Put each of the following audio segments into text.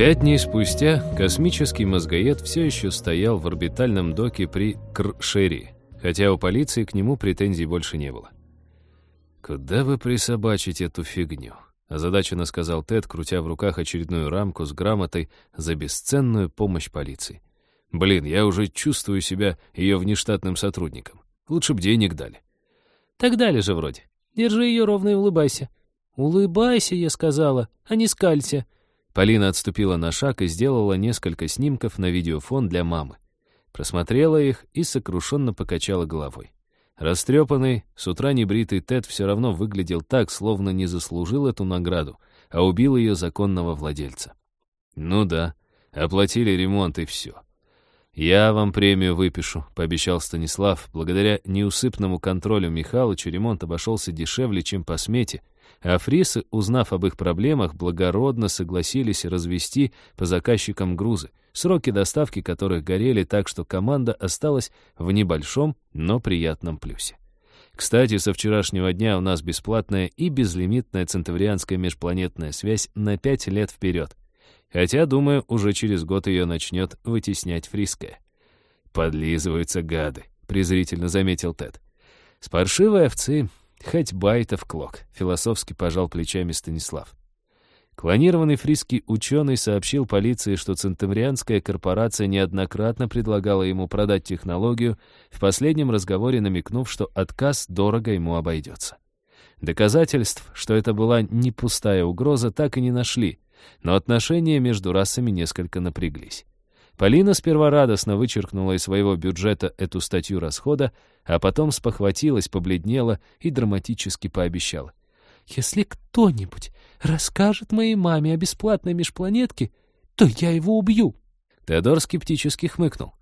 Пять дней спустя космический мозгоед все еще стоял в орбитальном доке при Кршери, хотя у полиции к нему претензий больше не было. «Куда вы присобачите эту фигню?» — озадаченно сказал Тед, крутя в руках очередную рамку с грамотой за бесценную помощь полиции. «Блин, я уже чувствую себя ее внештатным сотрудником. Лучше б денег дали». «Так дали же вроде. Держи ее ровно и улыбайся». «Улыбайся», — я сказала, — «а не скалься». Полина отступила на шаг и сделала несколько снимков на видеофон для мамы. Просмотрела их и сокрушенно покачала головой. Растрепанный, с утра небритый Тед все равно выглядел так, словно не заслужил эту награду, а убил ее законного владельца. Ну да, оплатили ремонт и все. «Я вам премию выпишу», — пообещал Станислав. Благодаря неусыпному контролю Михалыча ремонт обошелся дешевле, чем по смете, а фрисы, узнав об их проблемах, благородно согласились развести по заказчикам грузы, сроки доставки которых горели так, что команда осталась в небольшом, но приятном плюсе. Кстати, со вчерашнего дня у нас бесплатная и безлимитная центаврианская межпланетная связь на пять лет вперед. Хотя, думаю, уже через год ее начнет вытеснять фриская. «Подлизываются гады», — презрительно заметил Тед. «С паршивой овцы Хоть байтов клок, философски пожал плечами Станислав. Клонированный фриский ученый сообщил полиции, что Центаврианская корпорация неоднократно предлагала ему продать технологию, в последнем разговоре намекнув, что отказ дорого ему обойдется. Доказательств, что это была не пустая угроза, так и не нашли, но отношения между расами несколько напряглись. Полина сперва радостно вычеркнула из своего бюджета эту статью расхода, а потом спохватилась, побледнела и драматически пообещала. «Если кто-нибудь расскажет моей маме о бесплатной межпланетке, то я его убью». Теодор скептически хмыкнул.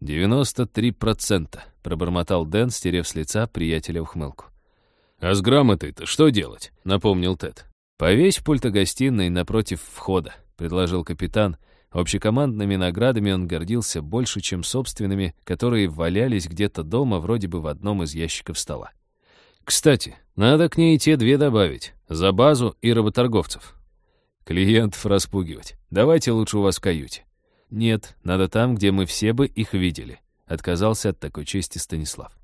«Девяносто три процента», — пробормотал Дэн, стерев с лица приятеля ухмылку. «А с грамотой-то что делать?» — напомнил Тед. «Повесь в пультогостиной напротив входа», — предложил капитан, Общекомандными наградами он гордился больше, чем собственными, которые валялись где-то дома, вроде бы в одном из ящиков стола. Кстати, надо к ней те две добавить, за базу и работорговцев. Клиентов распугивать. Давайте лучше у вас в каюте. Нет, надо там, где мы все бы их видели. Отказался от такой чести Станислав.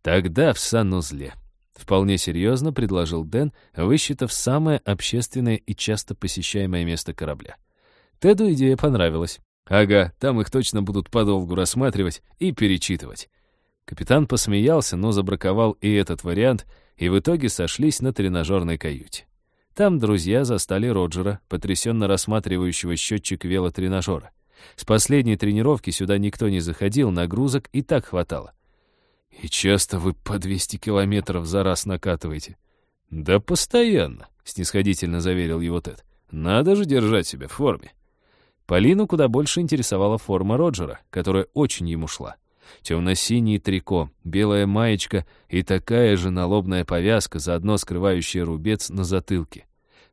Тогда в санузле. Вполне серьезно предложил Дэн, высчитав самое общественное и часто посещаемое место корабля. Теду идея понравилась. Ага, там их точно будут подолгу рассматривать и перечитывать. Капитан посмеялся, но забраковал и этот вариант, и в итоге сошлись на тренажерной каюте. Там друзья застали Роджера, потрясенно рассматривающего счетчик велотренажера. С последней тренировки сюда никто не заходил, нагрузок и так хватало. «И часто вы по 200 километров за раз накатываете?» «Да постоянно», — снисходительно заверил его Тед. «Надо же держать себя в форме». Полину куда больше интересовала форма Роджера, которая очень ему шла. Темно-синий трико, белая маечка и такая же налобная повязка, заодно скрывающая рубец на затылке.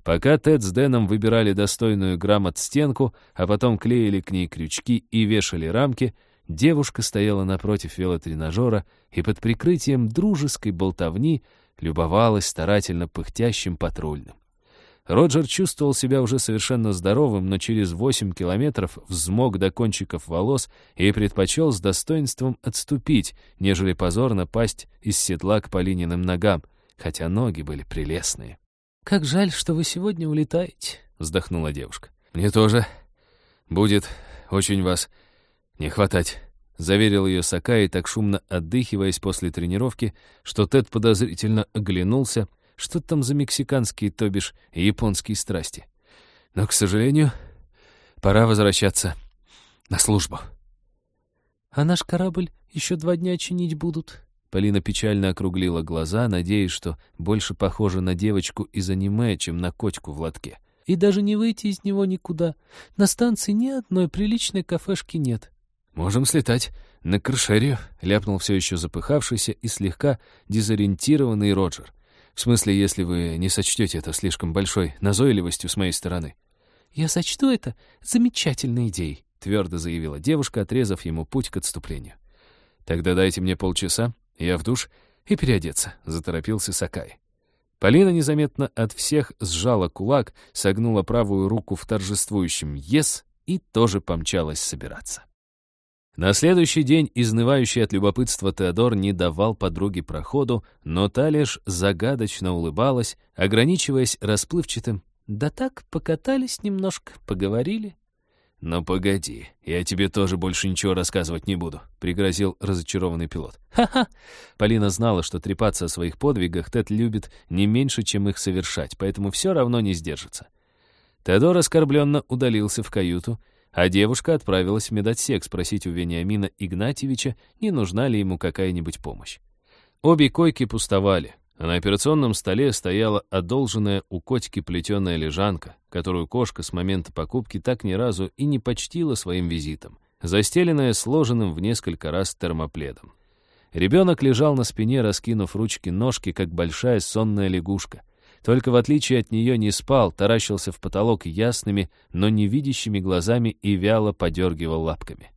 Пока Тед с Дэном выбирали достойную грамот стенку, а потом клеили к ней крючки и вешали рамки, девушка стояла напротив велотренажера и под прикрытием дружеской болтовни любовалась старательно пыхтящим патрульным. Роджер чувствовал себя уже совершенно здоровым, но через 8 километров взмок до кончиков волос и предпочел с достоинством отступить, нежели позорно пасть из седла к Полининым ногам, хотя ноги были прелестные. «Как жаль, что вы сегодня улетаете», — вздохнула девушка. «Мне тоже. Будет очень вас не хватать», — заверил ее Сакай, так шумно отдыхиваясь после тренировки, что Тед подозрительно оглянулся, что там за мексиканские, то бишь, японские страсти? Но, к сожалению, пора возвращаться на службу. «А наш корабль еще два дня чинить будут?» Полина печально округлила глаза, надеясь, что больше похожа на девочку из аниме, чем на котику в лотке. «И даже не выйти из него никуда. На станции ни одной приличной кафешки нет». «Можем слетать на Кршерию», — ляпнул все еще запыхавшийся и слегка дезориентированный Роджер. В смысле, если вы не сочтете это слишком большой назойливостью с моей стороны. «Я сочту это замечательной идеей», — твердо заявила девушка, отрезав ему путь к отступлению. «Тогда дайте мне полчаса, я в душ и переодеться», — заторопился Сакай. Полина незаметно от всех сжала кулак, согнула правую руку в торжествующем «Ес» и тоже помчалась собираться. На следующий день изнывающий от любопытства Теодор не давал подруге проходу, но та лишь загадочно улыбалась, ограничиваясь расплывчатым «Да так, покатались немножко, поговорили». «Но погоди, я тебе тоже больше ничего рассказывать не буду», — пригрозил разочарованный пилот. «Ха-ха!» Полина знала, что трепаться о своих подвигах Тед любит не меньше, чем их совершать, поэтому все равно не сдержится. Теодор оскорбленно удалился в каюту, а девушка отправилась в медотсек спросить у Вениамина Игнатьевича, не нужна ли ему какая-нибудь помощь. Обе койки пустовали, а на операционном столе стояла одолженная у котики плетеная лежанка, которую кошка с момента покупки так ни разу и не почтила своим визитом, застеленная сложенным в несколько раз термопледом. Ребенок лежал на спине, раскинув ручки-ножки, как большая сонная лягушка. Только в отличие от нее не спал, таращился в потолок ясными, но невидящими глазами и вяло подергивал лапками.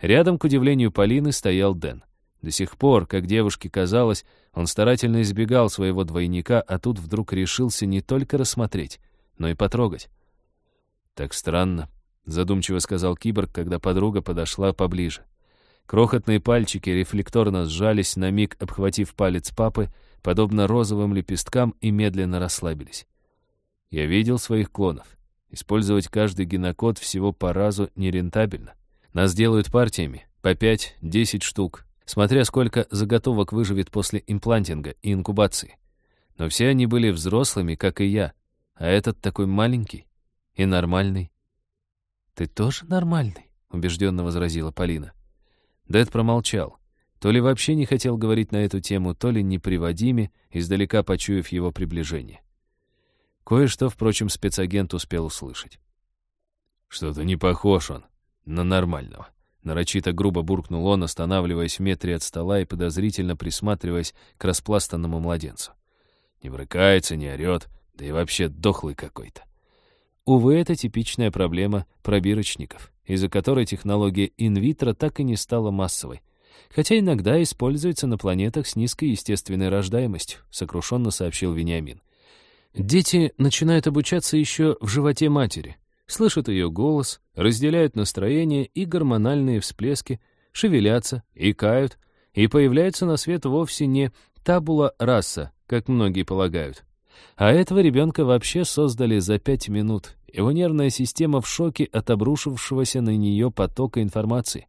Рядом, к удивлению Полины, стоял Дэн. До сих пор, как девушке казалось, он старательно избегал своего двойника, а тут вдруг решился не только рассмотреть, но и потрогать. «Так странно», — задумчиво сказал киборг, когда подруга подошла поближе. Крохотные пальчики рефлекторно сжались, на миг обхватив палец папы, подобно розовым лепесткам, и медленно расслабились. Я видел своих клонов. Использовать каждый генокод всего по разу нерентабельно. Нас делают партиями, по 5-10 штук, смотря сколько заготовок выживет после имплантинга и инкубации. Но все они были взрослыми, как и я, а этот такой маленький и нормальный. «Ты тоже нормальный?» — убежденно возразила Полина. Дэд промолчал. То ли вообще не хотел говорить на эту тему, то ли неприводими, издалека почуяв его приближение. Кое-что, впрочем, спецагент успел услышать. «Что-то не похож он на нормального», Нарочито грубо буркнул он, останавливаясь в метре от стола и подозрительно присматриваясь к распластанному младенцу. Не брыкается, не орет, да и вообще дохлый какой-то. Увы, это типичная проблема пробирочников, из-за которой технология инвитро так и не стала массовой. Хотя иногда используется на планетах с низкой естественной рождаемостью, сокрушенно сообщил Вениамин. Дети начинают обучаться еще в животе матери, слышат ее голос, разделяют настроение и гормональные всплески, шевелятся, икают, и появляются на свет вовсе не табула раса, как многие полагают. А этого ребенка вообще создали за пять минут. Его нервная система в шоке от обрушившегося на нее потока информации.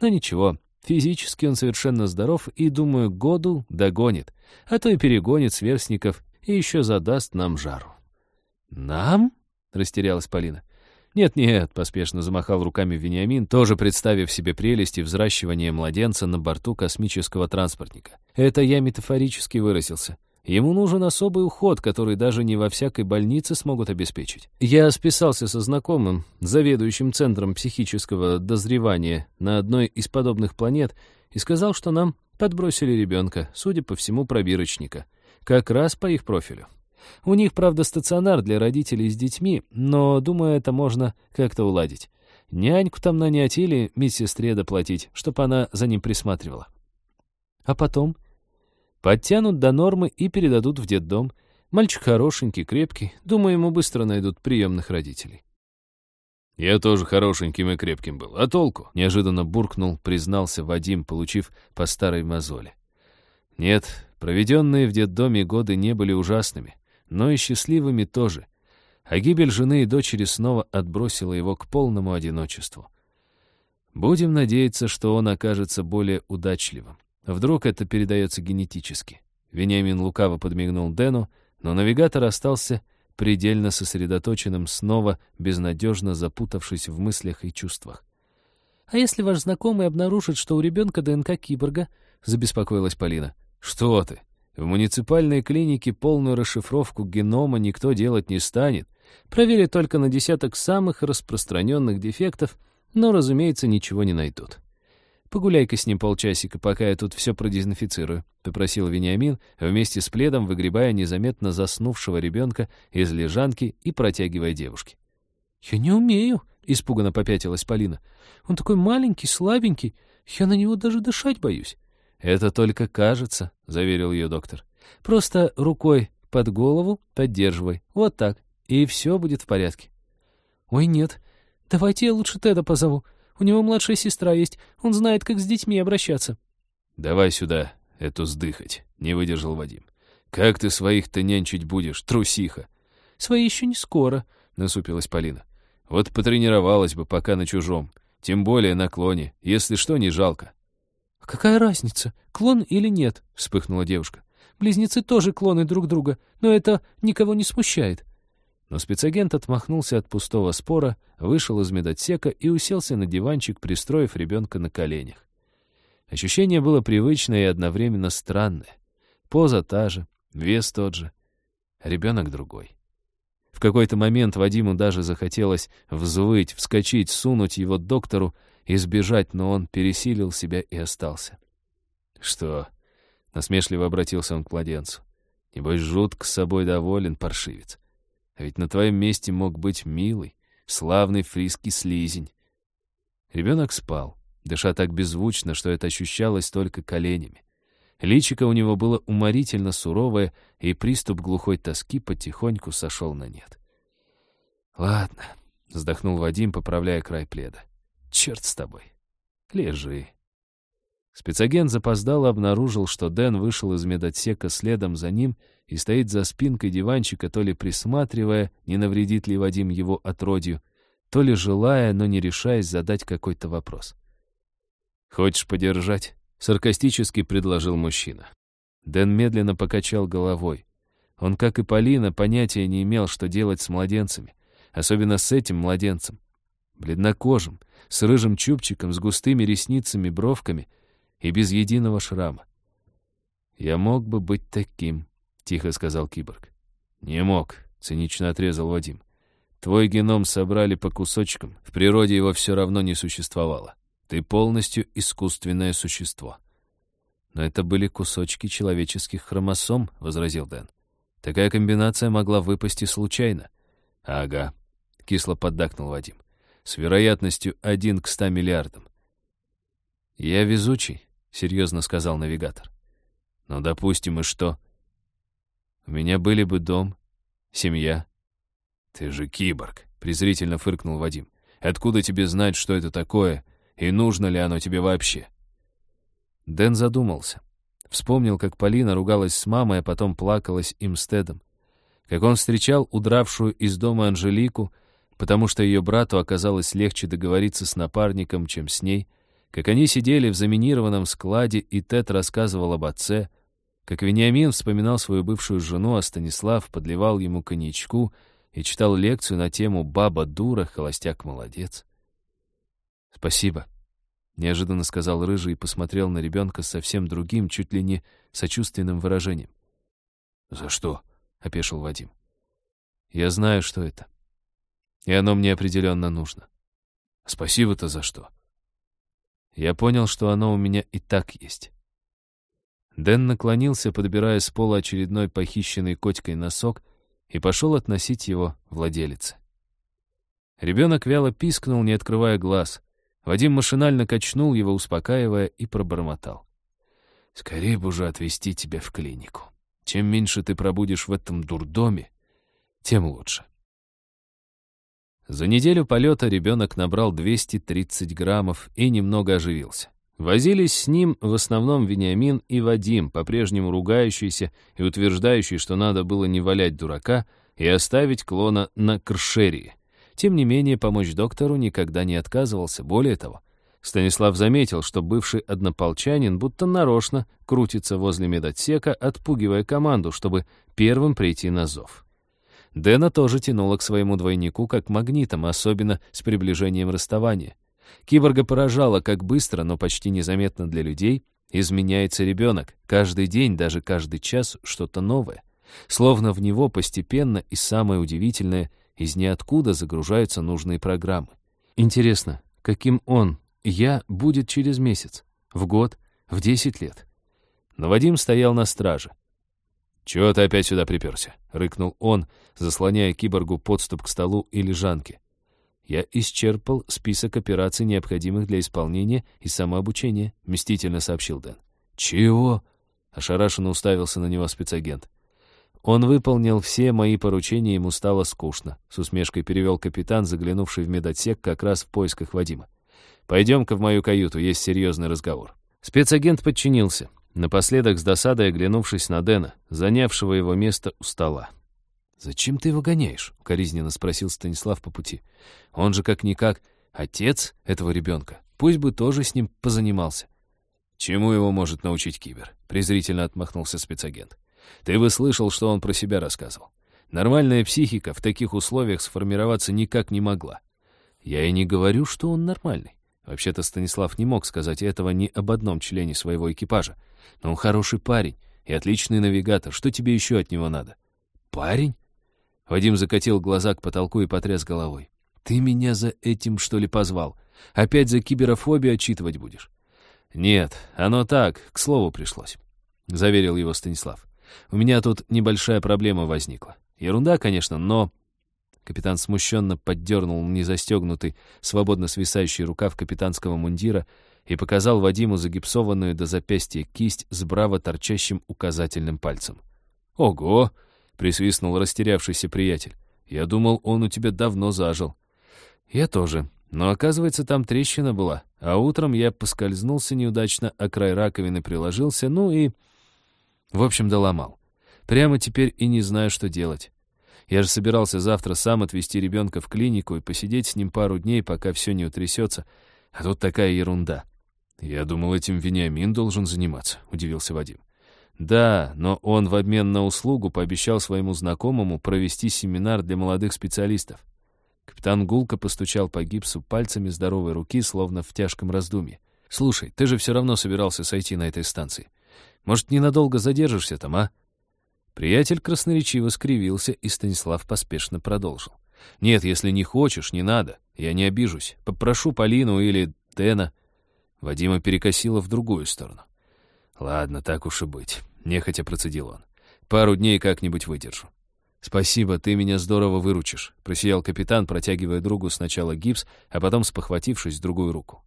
Но ничего, физически он совершенно здоров и, думаю, году догонит, а то и перегонит сверстников и еще задаст нам жару. «Нам?» растерялась Полина. «Нет-нет», — поспешно замахал руками Вениамин, тоже представив себе прелести взращивания младенца на борту космического транспортника. «Это я метафорически выразился. Ему нужен особый уход, который даже не во всякой больнице смогут обеспечить. Я списался со знакомым, заведующим центром психического дозревания на одной из подобных планет, и сказал, что нам подбросили ребенка, судя по всему, пробирочника. Как раз по их профилю. У них, правда, стационар для родителей с детьми, но, думаю, это можно как-то уладить. Няньку там нанять или медсестре доплатить, чтобы она за ним присматривала. А потом? Подтянут до нормы и передадут в детдом. Мальчик хорошенький, крепкий. Думаю, ему быстро найдут приемных родителей. «Я тоже хорошеньким и крепким был. А толку?» — неожиданно буркнул, признался Вадим, получив по старой мозоли. Нет, проведенные в детдоме годы не были ужасными но и счастливыми тоже. А гибель жены и дочери снова отбросила его к полному одиночеству. Будем надеяться, что он окажется более удачливым. Вдруг это передается генетически. Вениамин лукаво подмигнул Дэну, но навигатор остался предельно сосредоточенным, снова безнадежно запутавшись в мыслях и чувствах. «А если ваш знакомый обнаружит, что у ребенка ДНК киборга?» — забеспокоилась Полина. «Что ты? В муниципальной клинике полную расшифровку генома никто делать не станет. Проверят только на десяток самых распространенных дефектов, но, разумеется, ничего не найдут. «Погуляй-ка с ним полчасика, пока я тут все продезинфицирую», — попросил Вениамин, вместе с пледом выгребая незаметно заснувшего ребенка из лежанки и протягивая девушке. «Я не умею», — испуганно попятилась Полина. «Он такой маленький, слабенький, я на него даже дышать боюсь». «Это только кажется», — заверил ее доктор. «Просто рукой под голову, поддерживай. Вот так. И все будет в порядке. Ой, нет. Давайте я лучше Теда позову. У него младшая сестра есть. Он знает, как с детьми обращаться. Давай сюда эту сдыхать, не выдержал Вадим. Как ты своих-то нянчить будешь, трусиха? Свои еще не скоро, насупилась Полина. Вот потренировалась бы пока на чужом. Тем более на клоне. Если что, не жалко. «А какая разница, клон или нет?» — вспыхнула девушка. «Близнецы тоже клоны друг друга, но это никого не смущает». Но спецагент отмахнулся от пустого спора, вышел из медотсека и уселся на диванчик, пристроив ребенка на коленях. Ощущение было привычное и одновременно странное. Поза та же, вес тот же, а ребенок другой. В какой-то момент Вадиму даже захотелось взвыть, вскочить, сунуть его доктору и сбежать, но он пересилил себя и остался. «Что?» — насмешливо обратился он к младенцу. «Небось, жутко с собой доволен, паршивец. А ведь на твоем месте мог быть милый, славный фриский слизень». Ребенок спал, дыша так беззвучно, что это ощущалось только коленями. Личико у него было уморительно суровое, и приступ глухой тоски потихоньку сошел на нет. «Ладно», — вздохнул Вадим, поправляя край пледа. Черт с тобой. Лежи. Спецагент запоздало обнаружил, что Дэн вышел из медотсека следом за ним и стоит за спинкой диванчика, то ли присматривая, не навредит ли Вадим его отродью, то ли желая, но не решаясь задать какой-то вопрос. «Хочешь подержать?» — саркастически предложил мужчина. Дэн медленно покачал головой. Он, как и Полина, понятия не имел, что делать с младенцами, особенно с этим младенцем бледнокожим, с рыжим чубчиком, с густыми ресницами, бровками и без единого шрама. «Я мог бы быть таким», — тихо сказал киборг. «Не мог», — цинично отрезал Вадим. «Твой геном собрали по кусочкам, в природе его все равно не существовало. Ты полностью искусственное существо». «Но это были кусочки человеческих хромосом», — возразил Дэн. «Такая комбинация могла выпасть случайно». «Ага», — кисло поддакнул Вадим с вероятностью 1 к 100 миллиардам. «Я везучий», — серьезно сказал навигатор. «Ну, допустим, и что? У меня были бы дом, семья». «Ты же киборг», — презрительно фыркнул Вадим. «Откуда тебе знать, что это такое, и нужно ли оно тебе вообще?» Дэн задумался. Вспомнил, как Полина ругалась с мамой, а потом плакалась им с Тедом. Как он встречал удравшую из дома Анжелику, потому что ее брату оказалось легче договориться с напарником, чем с ней, как они сидели в заминированном складе, и Тед рассказывал об отце, как Вениамин вспоминал свою бывшую жену, а Станислав подливал ему коньячку и читал лекцию на тему «Баба дура, холостяк молодец». «Спасибо», — неожиданно сказал Рыжий и посмотрел на ребенка с совсем другим, чуть ли не сочувственным выражением. «За что?» — опешил Вадим. «Я знаю, что это. И оно мне определенно нужно. Спасибо-то за что? Я понял, что оно у меня и так есть. Дэн наклонился, подбирая с пола очередной похищенный котикой носок, и пошел относить его владелице. Ребенок вяло пискнул, не открывая глаз. Вадим машинально качнул его, успокаивая, и пробормотал. «Скорее бы уже отвезти тебя в клинику. Чем меньше ты пробудешь в этом дурдоме, тем лучше». За неделю полета ребенок набрал 230 граммов и немного оживился. Возились с ним в основном Вениамин и Вадим, по-прежнему ругающийся и утверждающий, что надо было не валять дурака и оставить клона на кршерии. Тем не менее, помочь доктору никогда не отказывался. Более того, Станислав заметил, что бывший однополчанин будто нарочно крутится возле медотсека, отпугивая команду, чтобы первым прийти на зов. Дэна тоже тянуло к своему двойнику как магнитом, особенно с приближением расставания. Киборга поражало, как быстро, но почти незаметно для людей, изменяется ребенок. Каждый день, даже каждый час что-то новое. Словно в него постепенно и самое удивительное, из ниоткуда загружаются нужные программы. Интересно, каким он, я, будет через месяц, в год, в десять лет? Но Вадим стоял на страже. «Чего ты опять сюда приперся?» — рыкнул он, заслоняя киборгу подступ к столу и лежанке. «Я исчерпал список операций, необходимых для исполнения и самообучения», — мстительно сообщил Дэн. «Чего?» — ошарашенно уставился на него спецагент. он выполнил все мои поручения, ему стало скучно. С усмешкой перевел капитан, заглянувший в медотсек как раз в поисках Вадима. «Пойдем-ка в мою каюту, есть серьезный разговор». Спецагент подчинился, напоследок с досадой оглянувшись на Дэна, занявшего его место у стола. «Зачем ты его гоняешь?» — укоризненно спросил Станислав по пути. «Он же как-никак отец этого ребенка. Пусть бы тоже с ним позанимался». «Чему его может научить Кибер?» — презрительно отмахнулся спецагент. «Ты бы слышал, что он про себя рассказывал. Нормальная психика в таких условиях сформироваться никак не могла. Я и не говорю, что он нормальный. Вообще-то Станислав не мог сказать этого ни об одном члене своего экипажа. Но он хороший парень и отличный навигатор. Что тебе еще от него надо? Парень? Вадим закатил глаза к потолку и потряс головой. «Ты меня за этим, что ли, позвал? Опять за киберофобию отчитывать будешь?» «Нет, оно так, к слову пришлось», — заверил его Станислав. «У меня тут небольшая проблема возникла. Ерунда, конечно, но...» Капитан смущенно поддернул незастегнутый, свободно свисающий рукав капитанского мундира и показал Вадиму загипсованную до запястья кисть с браво торчащим указательным пальцем. «Ого!» — присвистнул растерявшийся приятель. «Я думал, он у тебя давно зажил». «Я тоже. Но, оказывается, там трещина была. А утром я поскользнулся неудачно, а край раковины приложился, ну и... В общем, доломал. Прямо теперь и не знаю, что делать. Я же собирался завтра сам отвезти ребенка в клинику и посидеть с ним пару дней, пока все не утрясется. А тут такая ерунда». «Я думал, этим Вениамин должен заниматься», — удивился Вадим. Да, но он в обмен на услугу пообещал своему знакомому провести семинар для молодых специалистов. Капитан Гулко постучал по гипсу пальцами здоровой руки, словно в тяжком раздумье. «Слушай, ты же все равно собирался сойти на этой станции. Может, ненадолго задержишься там, а?» Приятель красноречиво скривился, и Станислав поспешно продолжил. «Нет, если не хочешь, не надо. Я не обижусь. Попрошу Полину или Дэна». Вадима перекосило в другую сторону. «Ладно, так уж и быть», — нехотя процедил он. «Пару дней как-нибудь выдержу». «Спасибо, ты меня здорово выручишь», — просиял капитан, протягивая другу сначала гипс, а потом, спохватившись, другую руку.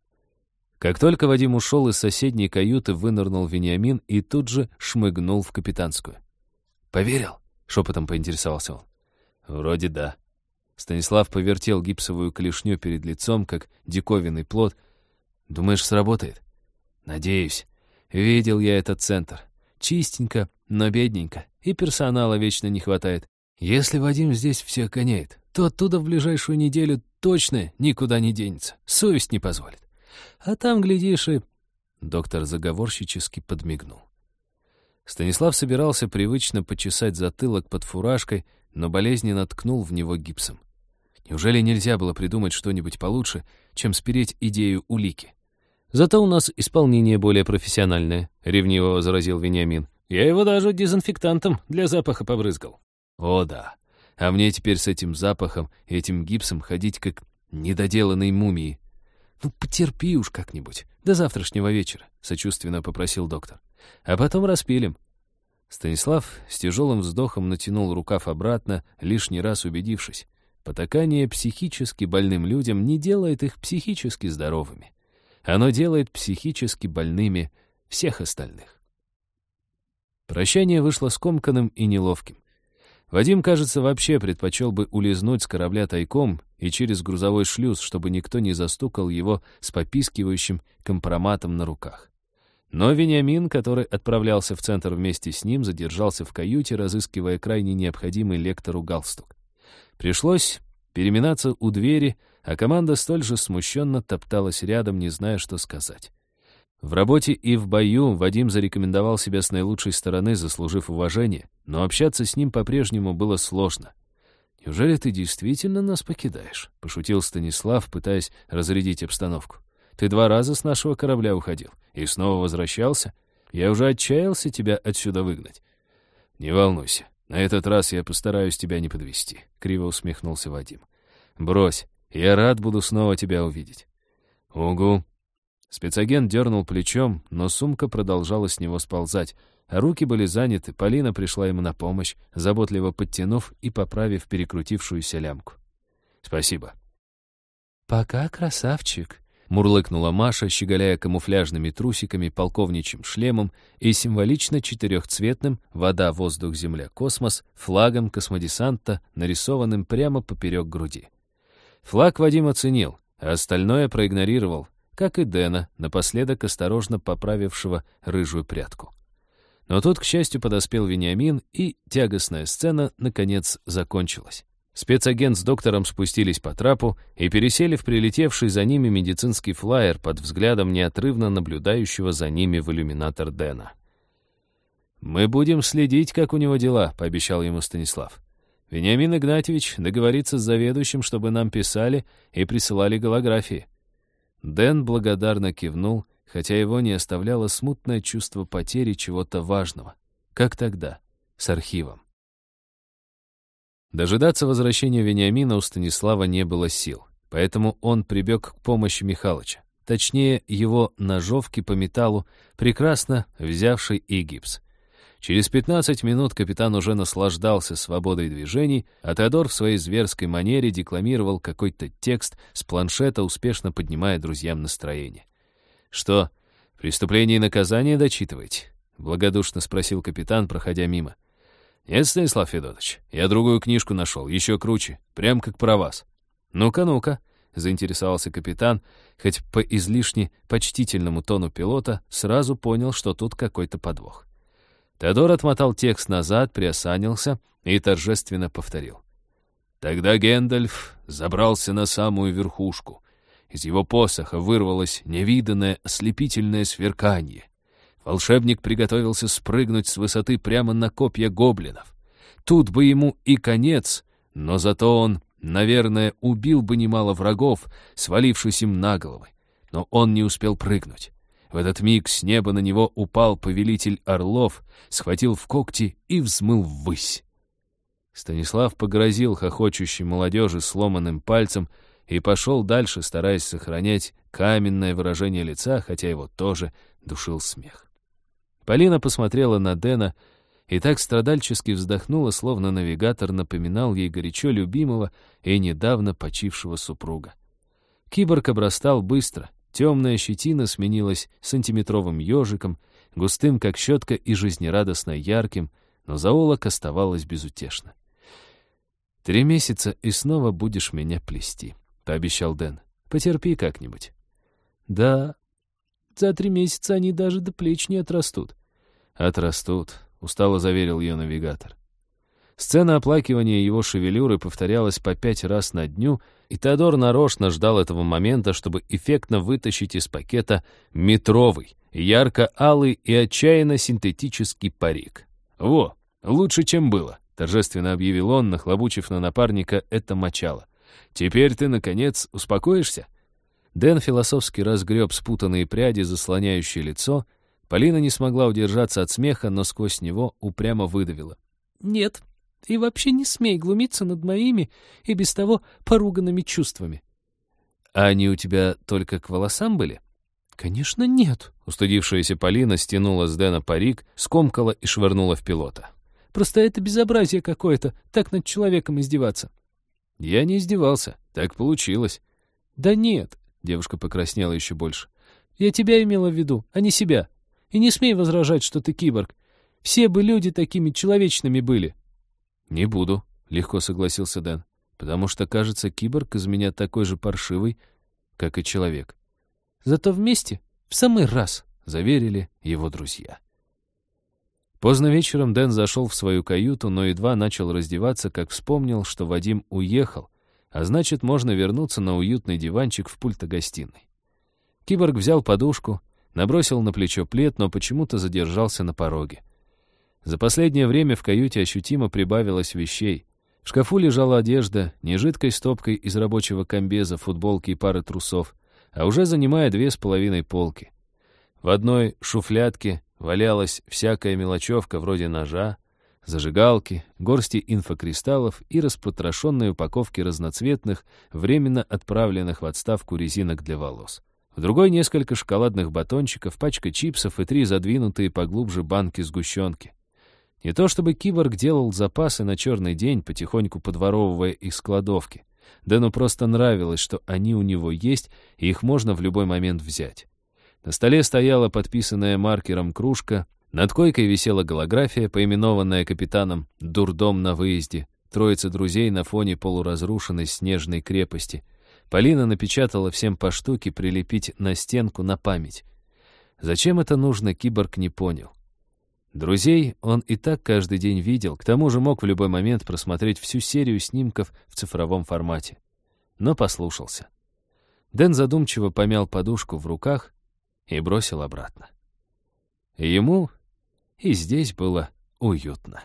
Как только Вадим ушел из соседней каюты, вынырнул Вениамин и тут же шмыгнул в капитанскую. «Поверил?» — шепотом поинтересовался он. «Вроде да». Станислав повертел гипсовую клешню перед лицом, как диковинный плод. «Думаешь, сработает?» «Надеюсь. Видел я этот центр. Чистенько, но бедненько. И персонала вечно не хватает. Если Вадим здесь все коняет, то оттуда в ближайшую неделю точно никуда не денется. Совесть не позволит. А там, глядишь, и...» Доктор заговорщически подмигнул. Станислав собирался привычно почесать затылок под фуражкой, но болезненно ткнул в него гипсом. Неужели нельзя было придумать что-нибудь получше, чем спереть идею улики? Зато у нас исполнение более профессиональное», — ревниво возразил Вениамин. «Я его даже дезинфектантом для запаха побрызгал». «О да, а мне теперь с этим запахом и этим гипсом ходить как недоделанной мумии». «Ну, потерпи уж как-нибудь, до завтрашнего вечера», — сочувственно попросил доктор. «А потом распилим». Станислав с тяжелым вздохом натянул рукав обратно, лишний раз убедившись. Потакание психически больным людям не делает их психически здоровыми. Оно делает психически больными всех остальных. Прощание вышло скомканным и неловким. Вадим, кажется, вообще предпочел бы улизнуть с корабля тайком и через грузовой шлюз, чтобы никто не застукал его с попискивающим компроматом на руках. Но Вениамин, который отправлялся в центр вместе с ним, задержался в каюте, разыскивая крайне необходимый лектору галстук. Пришлось переминаться у двери, а команда столь же смущенно топталась рядом, не зная, что сказать. В работе и в бою Вадим зарекомендовал себя с наилучшей стороны, заслужив уважение, но общаться с ним по-прежнему было сложно. «Неужели ты действительно нас покидаешь?» — пошутил Станислав, пытаясь разрядить обстановку. «Ты два раза с нашего корабля уходил и снова возвращался. Я уже отчаялся тебя отсюда выгнать». «Не волнуйся, на этот раз я постараюсь тебя не подвести», — криво усмехнулся Вадим. «Брось, я рад буду снова тебя увидеть». «Угу». Спецагент дернул плечом, но сумка продолжала с него сползать, а руки были заняты, Полина пришла ему на помощь, заботливо подтянув и поправив перекрутившуюся лямку. «Спасибо». «Пока, красавчик», Мурлыкнула Маша, щеголяя камуфляжными трусиками, полковничьим шлемом и символично четырехцветным «Вода, воздух, земля, космос» флагом космодесанта, нарисованным прямо поперек груди. Флаг Вадим оценил, а остальное проигнорировал, как и Дэна, напоследок осторожно поправившего рыжую прядку. Но тут, к счастью, подоспел Вениамин, и тягостная сцена, наконец, закончилась. Спецагент с доктором спустились по трапу и пересели в прилетевший за ними медицинский флайер под взглядом неотрывно наблюдающего за ними в иллюминатор Дэна. «Мы будем следить, как у него дела», — пообещал ему Станислав. «Вениамин Игнатьевич договорится с заведующим, чтобы нам писали и присылали голографии». Дэн благодарно кивнул, хотя его не оставляло смутное чувство потери чего-то важного. Как тогда, с архивом. Дожидаться возвращения Вениамина у Станислава не было сил, поэтому он прибег к помощи Михалыча. Точнее, его ножовки по металлу, прекрасно взявший и гипс. Через 15 минут капитан уже наслаждался свободой движений, а Теодор в своей зверской манере декламировал какой-то текст с планшета, успешно поднимая друзьям настроение. «Что, преступление и наказание дочитываете?» — благодушно спросил капитан, проходя мимо. — «Нет, Станислав Федотович, я другую книжку нашел, еще круче, прям как про вас». «Ну-ка, ну-ка», — заинтересовался капитан, хоть по излишне почтительному тону пилота сразу понял, что тут какой-то подвох. Теодор отмотал текст назад, приосанился и торжественно повторил. Тогда Гэндальф забрался на самую верхушку. Из его посоха вырвалось невиданное ослепительное сверканье. Волшебник приготовился спрыгнуть с высоты прямо на копья гоблинов. Тут бы ему и конец, но зато он, наверное, убил бы немало врагов, свалившись им на головы. Но он не успел прыгнуть. В этот миг с неба на него упал повелитель орлов, схватил в когти и взмыл ввысь. Станислав погрозил хохочущей молодежи сломанным пальцем и пошел дальше, стараясь сохранять каменное выражение лица, хотя его тоже душил смех. Полина посмотрела на Дэна и так страдальчески вздохнула, словно навигатор напоминал ей горячо любимого и недавно почившего супруга. Киборг обрастал быстро, темная щетина сменилась сантиметровым ежиком, густым, как щетка, и жизнерадостно ярким, но заолок оставалось безутешно. «Три месяца, и снова будешь меня плести», — пообещал Дэн. «Потерпи как-нибудь». «Да, за три месяца они даже до плеч не отрастут. Отрастут, устало заверил ее навигатор. Сцена оплакивания его шевелюры повторялась по пять раз на дню, и Теодор нарочно ждал этого момента, чтобы эффектно вытащить из пакета метровый, ярко-алый и отчаянно синтетический парик. «Во, лучше, чем было», — торжественно объявил он, нахлобучив на напарника это мочало. «Теперь ты, наконец, успокоишься?» Дэн философски разгреб спутанные пряди, заслоняющие лицо. Полина не смогла удержаться от смеха, но сквозь него упрямо выдавила. «Нет, и вообще не смей глумиться над моими и без того поруганными чувствами». «А они у тебя только к волосам были?» «Конечно, нет». Устудившаяся Полина стянула с Дэна парик, скомкала и швырнула в пилота. «Просто это безобразие какое-то, так над человеком издеваться». «Я не издевался, так получилось». «Да нет, Девушка покраснела еще больше. «Я тебя имела в виду, а не себя. И не смей возражать, что ты киборг. Все бы люди такими человечными были». «Не буду», — легко согласился Дэн. «Потому что, кажется, киборг из меня такой же паршивый, как и человек». «Зато вместе в самый раз», — заверили его друзья. Поздно вечером Дэн зашел в свою каюту, но едва начал раздеваться, как вспомнил, что Вадим уехал, а значит, можно вернуться на уютный диванчик в пульто-гостиной. Киборг взял подушку, набросил на плечо плед, но почему-то задержался на пороге. За последнее время в каюте ощутимо прибавилось вещей. В шкафу лежала одежда, не жидкой стопкой из рабочего комбеза, футболки и пары трусов, а уже занимая две с половиной полки. В одной шуфлятке валялась всякая мелочевка вроде ножа, зажигалки, горсти инфокристаллов и распотрошенные упаковки разноцветных, временно отправленных в отставку резинок для волос. В другой несколько шоколадных батончиков, пачка чипсов и три задвинутые поглубже банки сгущенки. Не то чтобы киборг делал запасы на черный день, потихоньку подворовывая их с кладовки. Дэну просто нравилось, что они у него есть, и их можно в любой момент взять. На столе стояла подписанная маркером кружка, над койкой висела голография, поименованная капитаном «Дурдом на выезде», троица друзей на фоне полуразрушенной снежной крепости. Полина напечатала всем по штуке прилепить на стенку на память. Зачем это нужно, киборг не понял. Друзей он и так каждый день видел, к тому же мог в любой момент просмотреть всю серию снимков в цифровом формате. Но послушался. Дэн задумчиво помял подушку в руках и бросил обратно. Ему и здесь было уютно.